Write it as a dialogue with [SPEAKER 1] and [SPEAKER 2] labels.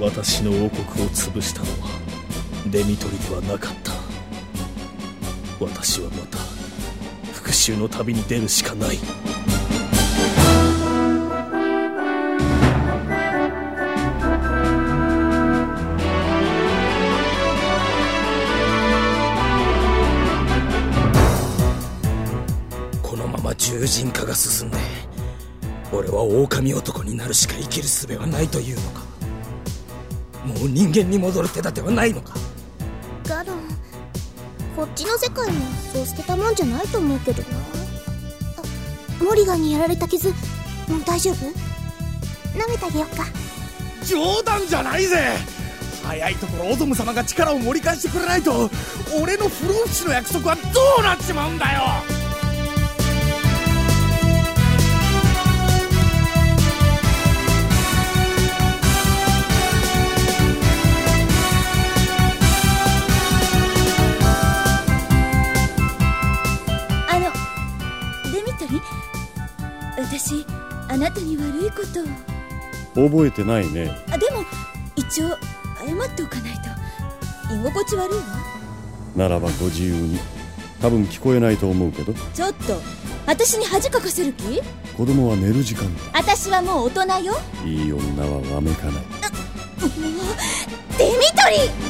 [SPEAKER 1] 私の王国を潰したのはデミトリではなかった。私はまた復讐の旅に出るしかない。このまま獣人化が進んで俺は狼男になるしか生きる術はないというのか。もう人間に戻る手立てはないのか？
[SPEAKER 2] ガロンこっちの世界もそう捨てたもんじゃないと思うけどな。あモリガンにやられた傷もう大丈夫？舐めてあげよっか。
[SPEAKER 1] 冗談じゃないぜ！早いところオゾム様が力を盛り返してくれないと俺の不老不死の約束はどうなっちまうんだよ
[SPEAKER 3] デミトリ私あなたに悪いことを。
[SPEAKER 4] 覚えてないね。
[SPEAKER 3] あでも一応謝っておかないと。居心地悪いわ。
[SPEAKER 4] ならばご自由に。多分聞こえないと思うけど。
[SPEAKER 3] ちょっと私に恥かかせる気？
[SPEAKER 4] 子供は寝る時間だ。
[SPEAKER 3] 私はもう大人よ。
[SPEAKER 4] いい女はわめかない。
[SPEAKER 3] デミトリ